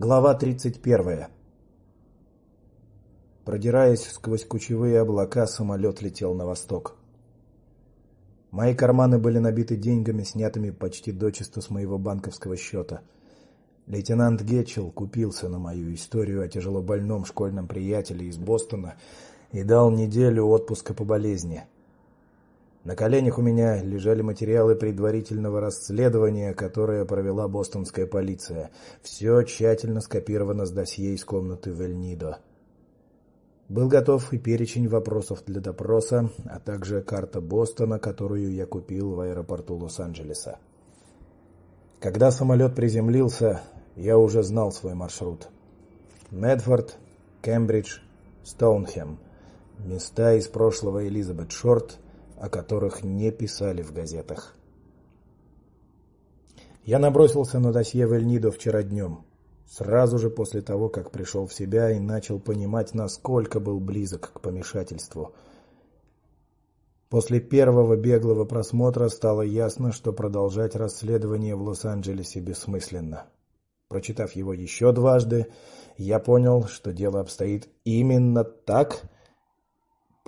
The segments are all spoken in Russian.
Глава 31. Продираясь сквозь кучевые облака, самолет летел на восток. Мои карманы были набиты деньгами, снятыми почти дочисто с моего банковского счета. Лейтенант Гетчел купился на мою историю о тяжелобольном школьном приятеле из Бостона и дал неделю отпуска по болезни. На коленях у меня лежали материалы предварительного расследования, которое провела бостонская полиция. Все тщательно скопировано с досье из комнаты Вельнидо. Был готов и перечень вопросов для допроса, а также карта Бостона, которую я купил в аэропорту Лос-Анджелеса. Когда самолет приземлился, я уже знал свой маршрут. Медфорд, Кембридж, Стоунхем. Места из прошлого Элизабет Шорт о которых не писали в газетах. Я набросился на досье Вельнидо вчера днем, сразу же после того, как пришел в себя и начал понимать, насколько был близок к помешательству. После первого беглого просмотра стало ясно, что продолжать расследование в Лос-Анджелесе бессмысленно. Прочитав его еще дважды, я понял, что дело обстоит именно так,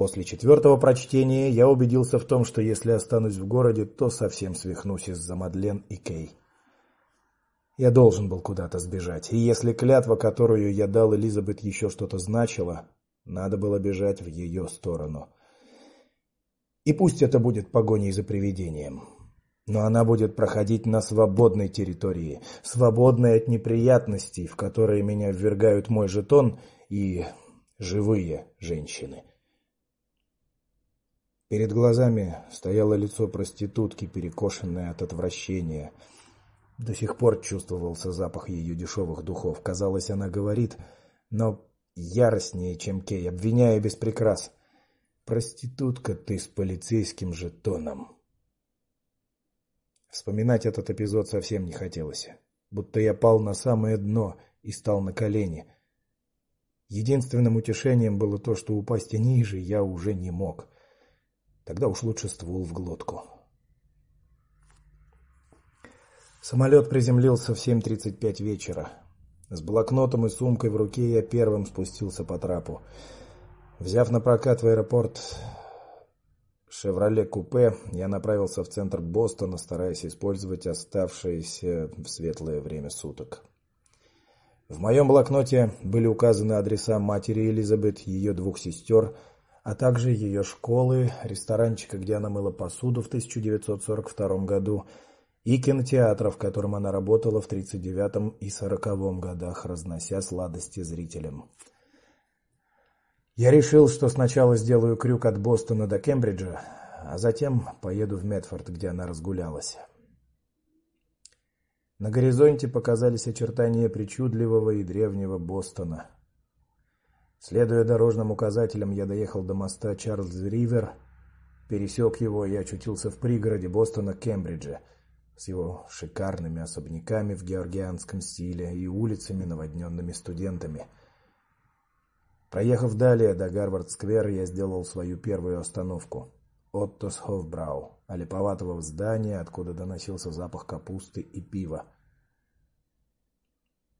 После четвертого прочтения я убедился в том, что если останусь в городе, то совсем свихнусь из-за Мадлен и Кей. Я должен был куда-то сбежать, и если клятва, которую я дал Элизабет, еще что-то значила, надо было бежать в ее сторону. И пусть это будет погоней за привидением, но она будет проходить на свободной территории, свободной от неприятностей, в которые меня ввергают мой жетон и живые женщины. Перед глазами стояло лицо проститутки, перекошенное от отвращения. До сих пор чувствовался запах ее дешевых духов. Казалось, она говорит, но яростнее, чем Кей, обвиняя без прикрас. Проститутка ты с полицейским жетоном. Вспоминать этот эпизод совсем не хотелось, будто я пал на самое дно и стал на колени. Единственным утешением было то, что упасть ниже я уже не мог. Тогда уж лучше ствол в глотку. Самолет приземлился в 7:35 вечера. С блокнотом и сумкой в руке я первым спустился по трапу. Взяв на прокат в аэропорт Chevrolet купе, я направился в центр Бостона, стараясь использовать оставшееся в светлое время суток. В моем блокноте были указаны адреса матери Элизабет, ее двух сестер, а также ее школы, ресторанчика, где она мыла посуду в 1942 году, и кинотеатра, в котором она работала в 39 и 40 годах, разнося сладости зрителям. Я решил, что сначала сделаю крюк от Бостона до Кембриджа, а затем поеду в Медфорд, где она разгулялась. На горизонте показались очертания причудливого и древнего Бостона. Следуя дорожным указателям, я доехал до моста Чарльз-Ривер, пересек его и очутился в пригороде Бостона Кембриджа с его шикарными особняками в георгианском стиле и улицами, наводненными студентами. Проехав далее до Гарвард-сквер, я сделал свою первую остановку. Оттос Хофбрау, олиповатого здания, откуда доносился запах капусты и пива.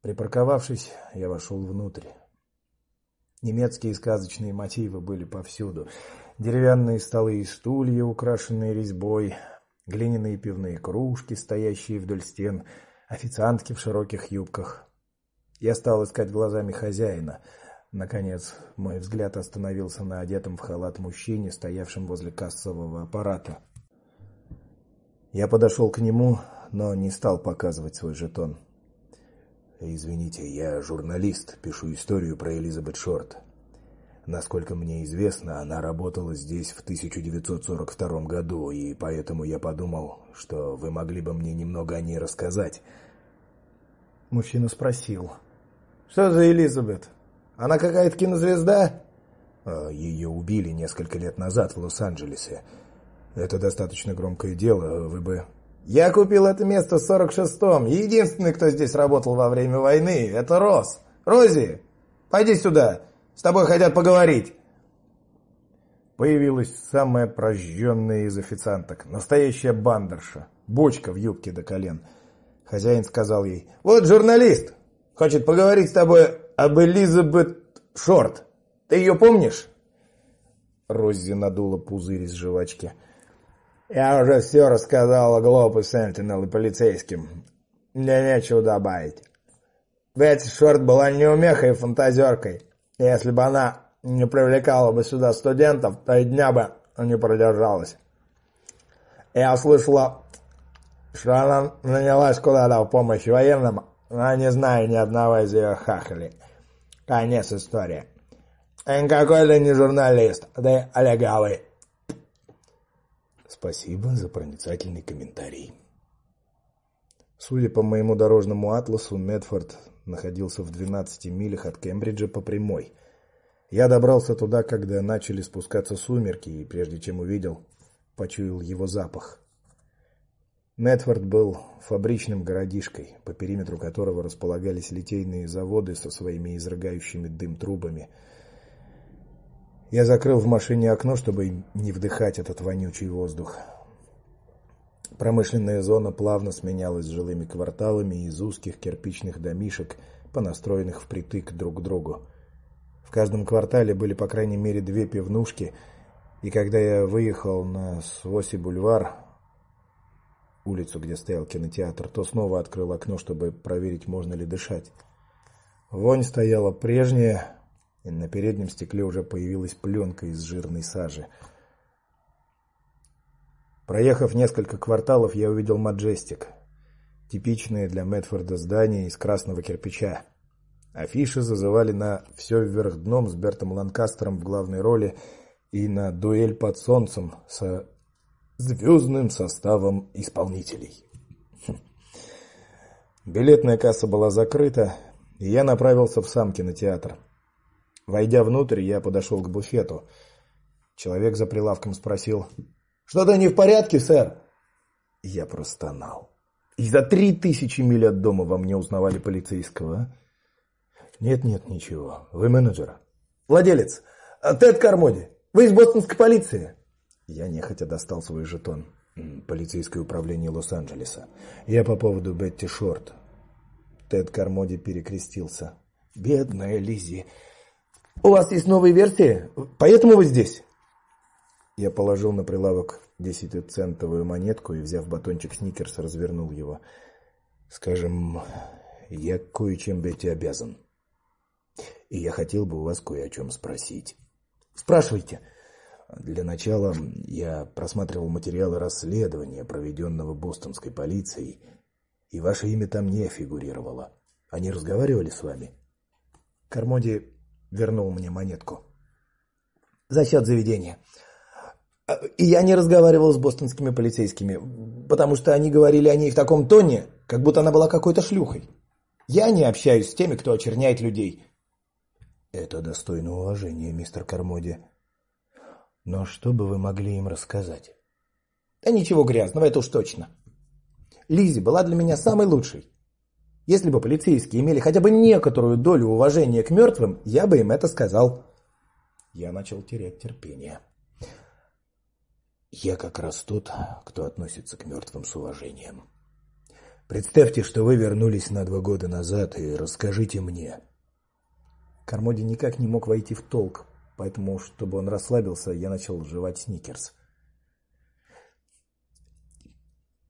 Припарковавшись, я вошел внутрь. Немецкие сказочные мотивы были повсюду. Деревянные столы и стулья, украшенные резьбой, глиняные пивные кружки, стоящие вдоль стен, официантки в широких юбках. Я стал искать глазами хозяина. Наконец, мой взгляд остановился на одетом в халат мужчине, стоявшем возле кассового аппарата. Я подошел к нему, но не стал показывать свой жетон. Извините, я журналист, пишу историю про Элизабет Шорт. Насколько мне известно, она работала здесь в 1942 году, и поэтому я подумал, что вы могли бы мне немного о ней рассказать. Мужчина спросил: "Что за Элизабет? Она какая-то кинозвезда?" «А, Ее убили несколько лет назад в Лос-Анджелесе. Это достаточно громкое дело, вы бы я купил это место в 46-м. Единственный, кто здесь работал во время войны, это Рос. Рози, пойди сюда. С тобой хотят поговорить. Появилась самая прожженная из официанток, настоящая бандерша, бочка в юбке до колен. Хозяин сказал ей: "Вот журналист. хочет поговорить с тобой об Элизабет Шорт. Ты ее помнишь?» Роззи надула пузырь из жвачки. «Я уже все рассказала глупый Сентинел и полицейским. Мне нечего добавить. Бетти Шорт была неумехой и фантазеркой. Если бы она не привлекала бы сюда студентов, то и дня бы не продержалась. Я слышала, что она нанялась куда-то в помощь военным, но не знаю ни одного из ее хахалей. Конец истории. Никакой-то не журналист, и легавый. Спасибо за проницательный комментарий. Судя по моему дорожному атласу, Медфорд находился в 12 милях от Кембриджа по прямой. Я добрался туда, когда начали спускаться сумерки, и прежде чем увидел, почуял его запах. Медфорд был фабричным городишкой, по периметру которого располагались литейные заводы со своими изрыгающими дым трубами. Я закрыл в машине окно, чтобы не вдыхать этот вонючий воздух. Промышленная зона плавно сменялась жилыми кварталами из узких кирпичных домишек, понастроенных впритык друг к другу. В каждом квартале были по крайней мере две пивнушки, и когда я выехал на Своси-бульвар, улицу, где стоял кинотеатр, то снова открыл окно, чтобы проверить, можно ли дышать. Вонь стояла прежняя, на переднем стекле уже появилась пленка из жирной сажи. Проехав несколько кварталов, я увидел Маджестик. Типичное для Медфорда здание из красного кирпича. Афиши зазывали на все вверх дном с Бертом Ланкастером в главной роли и на дуэль под солнцем со звездным составом исполнителей. Хм. Билетная касса была закрыта, и я направился в сам кинотеатр. Войдя внутрь, я подошел к буфету. Человек за прилавком спросил: "Что-то не в порядке, сэр?" Я простонал. И за три тысячи миль от дома во мне узнавали полицейского. А? Нет, нет, ничего. Вы менеджер. Владелец. Тед Кармоди. Вы из бостонской полиции? Я нехотя достал свой жетон. Полицейское управление Лос-Анджелеса. Я по поводу Бетти Шорт. Тед Кармоди перекрестился. Бедная Лизи. У вас есть новые версии? Поэтому вы здесь? Я положил на прилавок десятицентовую монетку и, взяв батончик Сникерс, развернул его. Скажем, я кое-чем Бетти обязан. И я хотел бы у вас кое о чем спросить. Спрашивайте. Для начала я просматривал материалы расследования, проведенного бостонской полицией, и ваше имя там не фигурировало. Они разговаривали с вами? Кармоди вернул мне монетку. За счет заведения. И я не разговаривал с бостонскими полицейскими, потому что они говорили о ней в таком тоне, как будто она была какой-то шлюхой. Я не общаюсь с теми, кто очерняет людей. Это достойно уважения, мистер Кармоди. Но что бы вы могли им рассказать? Да ничего грязного, это уж точно. Лизи была для меня самой лучшей. Если бы полицейские имели хотя бы некоторую долю уважения к мертвым, я бы им это сказал. Я начал терять терпение. Я как раз тот, кто относится к мертвым с уважением. Представьте, что вы вернулись на два года назад и расскажите мне. Кармоди никак не мог войти в толк, поэтому, чтобы он расслабился, я начал жевать сникерс.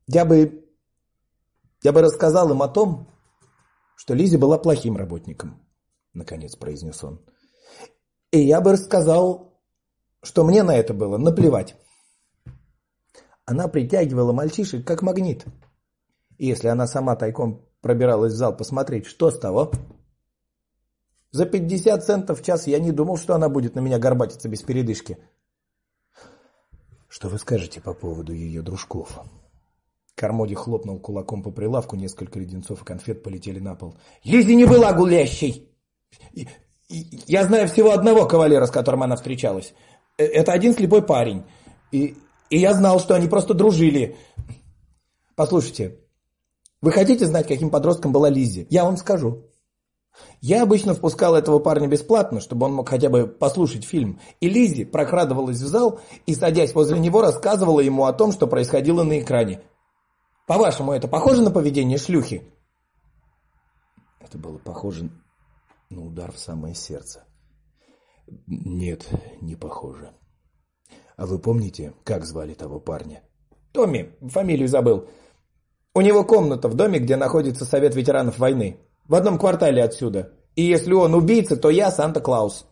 Я бы я бы рассказал им о том, что Лизи была плохим работником, наконец произнес он. И я бы рассказал, что мне на это было наплевать. Она притягивала мальчишек как магнит. И если она сама тайком пробиралась в зал посмотреть, что с того? За 50 центов в час я не думал, что она будет на меня горбатиться без передышки. Что вы скажете по поводу ее дружков? Кармоди хлопнул кулаком по прилавку, несколько леденцов и конфет полетели на пол. Лизи не была гулящей. Я знаю всего одного кавалера, с которым она встречалась. Э, это один слепой парень. И и я знал, что они просто дружили. Послушайте, вы хотите знать, каким подростком была Лиззи? Я вам скажу. Я обычно впускал этого парня бесплатно, чтобы он мог хотя бы послушать фильм. И Лиззи прокрадывалась в зал и, садясь возле него, рассказывала ему о том, что происходило на экране. По-вашему, это похоже на поведение шлюхи? Это было похоже на удар в самое сердце. Нет, не похоже. А вы помните, как звали того парня? Томми, фамилию забыл. У него комната в доме, где находится совет ветеранов войны. В одном квартале отсюда. И если он убийца, то я Санта-Клаус.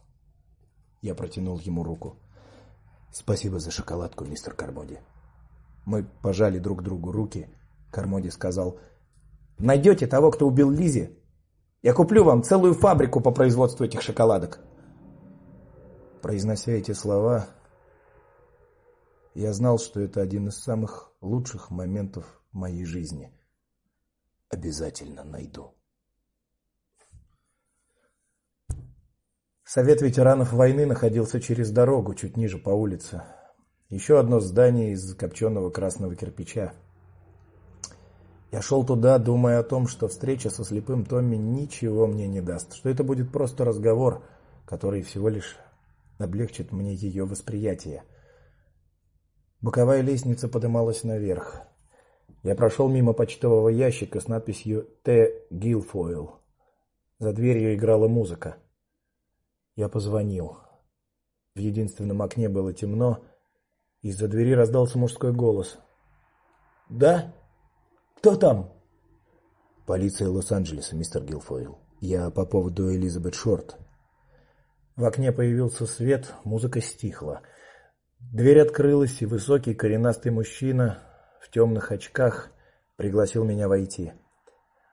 Я протянул ему руку. Спасибо за шоколадку, мистер Кармоди. Мы пожали друг другу руки. Кармоди сказал: Найдете того, кто убил Лизи, я куплю вам целую фабрику по производству этих шоколадок. Произнося эти слова, я знал, что это один из самых лучших моментов моей жизни. Обязательно найду. Совет ветеранов войны находился через дорогу, чуть ниже по улице. Еще одно здание из закопченного красного кирпича. Я шел туда, думая о том, что встреча со слепым Томми ничего мне не даст, что это будет просто разговор, который всего лишь облегчит мне ее восприятие. Боковая лестница поднималась наверх. Я прошел мимо почтового ящика с надписью Т. Гилфойл. За дверью играла музыка. Я позвонил. В единственном окне было темно. Из-за двери раздался мужской голос. "Да?" Кто там? Полиция Лос-Анджелеса, мистер Гилфойл. Я по поводу Элизабет Шорт. В окне появился свет, музыка стихла. Дверь открылась, и высокий коренастый мужчина в темных очках пригласил меня войти.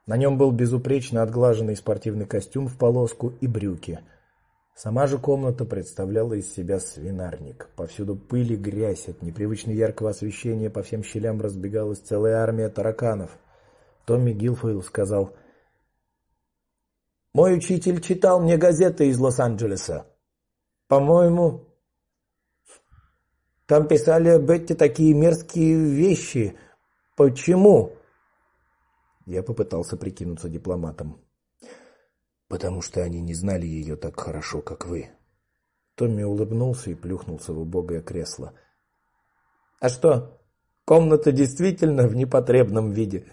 На нем был безупречно отглаженный спортивный костюм в полоску и брюки. Сама же комната представляла из себя свинарник. Повсюду пыль и грязь, от непривычно яркого освещения по всем щелям разбегалась целая армия тараканов. Томми Гилфойл сказал: "Мой учитель читал мне газеты из Лос-Анджелеса. По-моему, там писали об эти такие мерзкие вещи. Почему?" Я попытался прикинуться дипломатом потому что они не знали ее так хорошо, как вы. Томми улыбнулся и плюхнулся в убогое кресло. А что? Комната действительно в непотребном виде.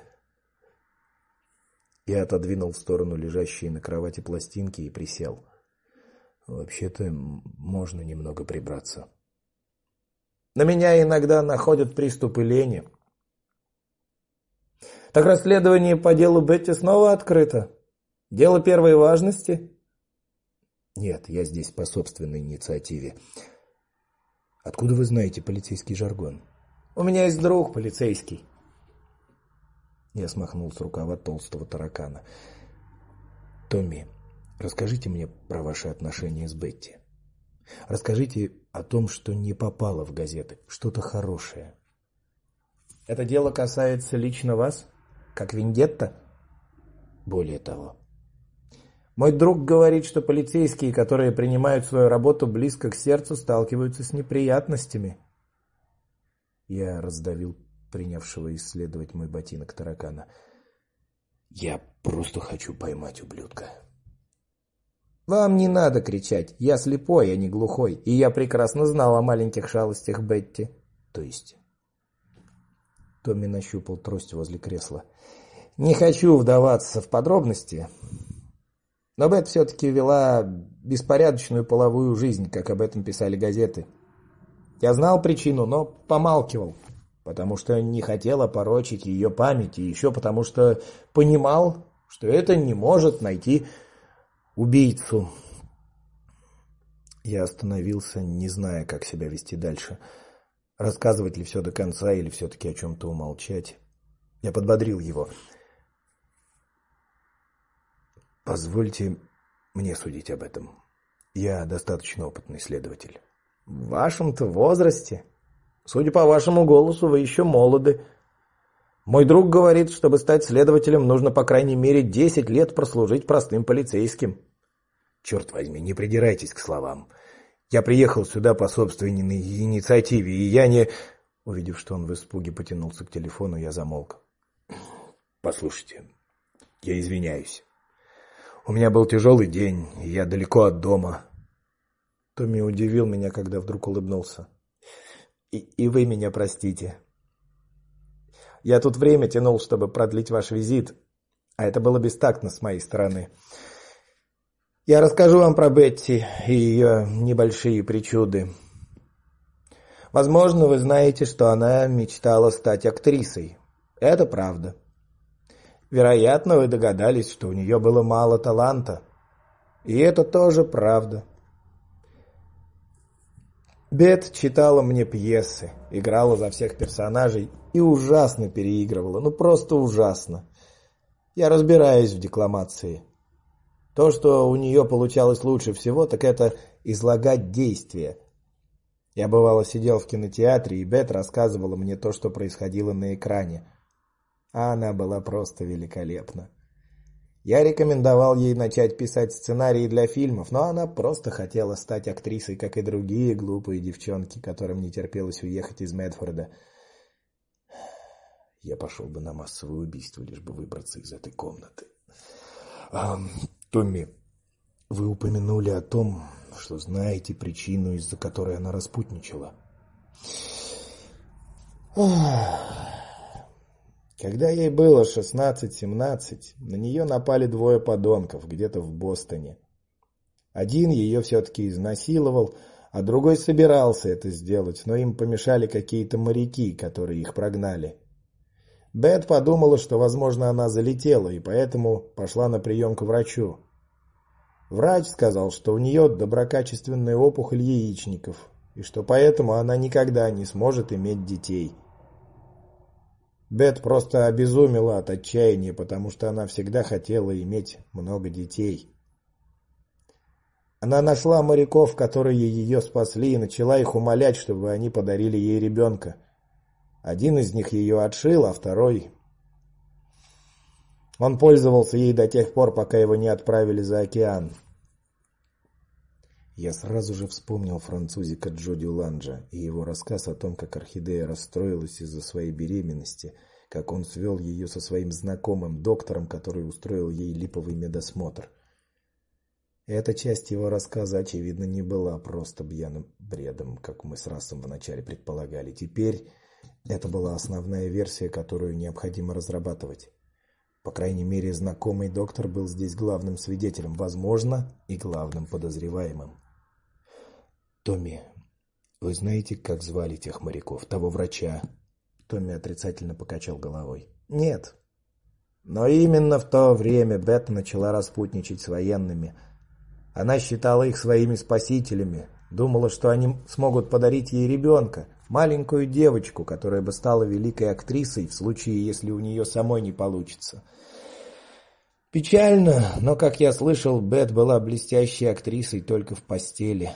Я отодвинул в сторону лежащие на кровати пластинки и присел. Вообще-то можно немного прибраться. На меня иногда находят приступы лени. Так расследование по делу Бетти снова открыто. Дело первой важности? Нет, я здесь по собственной инициативе. Откуда вы знаете полицейский жаргон? У меня есть друг полицейский. Я смахнул с рукава толстого таракана. Томми, расскажите мне про ваши отношения с Бетти. Расскажите о том, что не попало в газеты, что-то хорошее. Это дело касается лично вас, как вендетта? Более того, мой друг говорит, что полицейские, которые принимают свою работу близко к сердцу, сталкиваются с неприятностями. Я раздавил принявшего исследовать мой ботинок таракана. Я просто хочу поймать ублюдка. Вам не надо кричать. Я слепой, а не глухой, и я прекрасно знал о маленьких шалостях Бетти. То есть Томми нащупал трость возле кресла. Не хочу вдаваться в подробности, но Бет все таки вела беспорядочную половую жизнь, как об этом писали газеты. Я знал причину, но помалкивал, потому что не хотел опорочить ее память, и еще потому что понимал, что это не может найти убийцу. Я остановился, не зная, как себя вести дальше. Рассказывать ли все до конца или все таки о чем то умолчать. Я подбодрил его. Позвольте мне судить об этом. Я достаточно опытный следователь. В вашем-то возрасте, судя по вашему голосу, вы еще молоды. Мой друг говорит, чтобы стать следователем, нужно по крайней мере 10 лет прослужить простым полицейским. Черт возьми, не придирайтесь к словам. Я приехал сюда по собственной инициативе, и я не Увидев, что он в испуге потянулся к телефону, я замолк. Послушайте, я извиняюсь. У меня был тяжелый день, и я далеко от дома. Томми удивил меня, когда вдруг улыбнулся. И, и вы меня простите. Я тут время тянул, чтобы продлить ваш визит. А это было бестактно с моей стороны. Я расскажу вам про Бетти и ее небольшие причуды. Возможно, вы знаете, что она мечтала стать актрисой. Это правда. Вероятно, вы догадались, что у нее было мало таланта. И это тоже правда. Бет читала мне пьесы, играла за всех персонажей и ужасно переигрывала, ну просто ужасно. Я разбираюсь в декламации. То, что у нее получалось лучше всего, так это излагать действия. Я бывало сидел в кинотеатре, и Бет рассказывала мне то, что происходило на экране. А она была просто великолепна. Я рекомендовал ей начать писать сценарии для фильмов, но она просто хотела стать актрисой, как и другие глупые девчонки, которым не терпелось уехать из Медфорда. Я пошел бы на массовое убийство, лишь бы выбраться из этой комнаты. А, Томми, вы упомянули о том, что знаете причину, из-за которой она распутничала. Когда ей было 16-17, на нее напали двое подонков где-то в Бостоне. Один ее все таки изнасиловал, а другой собирался это сделать, но им помешали какие-то моряки, которые их прогнали. Бет подумала, что, возможно, она залетела, и поэтому пошла на прием к врачу. Врач сказал, что у нее доброкачественная опухоль яичников, и что поэтому она никогда не сможет иметь детей. Бет просто обезумела от отчаяния, потому что она всегда хотела иметь много детей. Она нашла моряков, которые ее спасли, и начала их умолять, чтобы они подарили ей ребенка. Один из них ее отшил, а второй он пользовался ей до тех пор, пока его не отправили за океан. Я сразу же вспомнил французика Джоди Ланджа и его рассказ о том, как орхидея расстроилась из-за своей беременности, как он свел ее со своим знакомым доктором, который устроил ей липовый медосмотр. Эта часть его рассказа очевидно не была просто бьяным бредом, как мы с Расом вначале предполагали. Теперь это была основная версия, которую необходимо разрабатывать. По крайней мере, знакомый доктор был здесь главным свидетелем, возможно, и главным подозреваемым. Томми, вы знаете, как звали тех моряков, того врача? Томми отрицательно покачал головой. Нет. Но именно в то время Бет начала распутничать с военными. Она считала их своими спасителями, думала, что они смогут подарить ей ребенка, маленькую девочку, которая бы стала великой актрисой в случае, если у нее самой не получится. Печально, но, как я слышал, Бет была блестящей актрисой только в постели.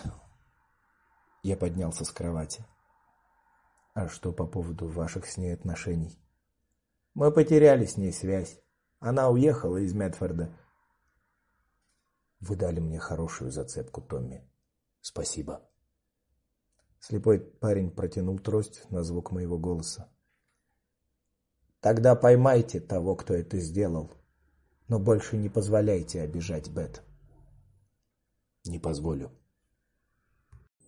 Я поднялся с кровати. А что по поводу ваших с ней отношений? Мы потеряли с ней связь. Она уехала из Медфорда. Вы дали мне хорошую зацепку, Томми. Спасибо. Слепой парень протянул трость на звук моего голоса. Тогда поймайте того, кто это сделал, но больше не позволяйте обижать Бет. Не позволю.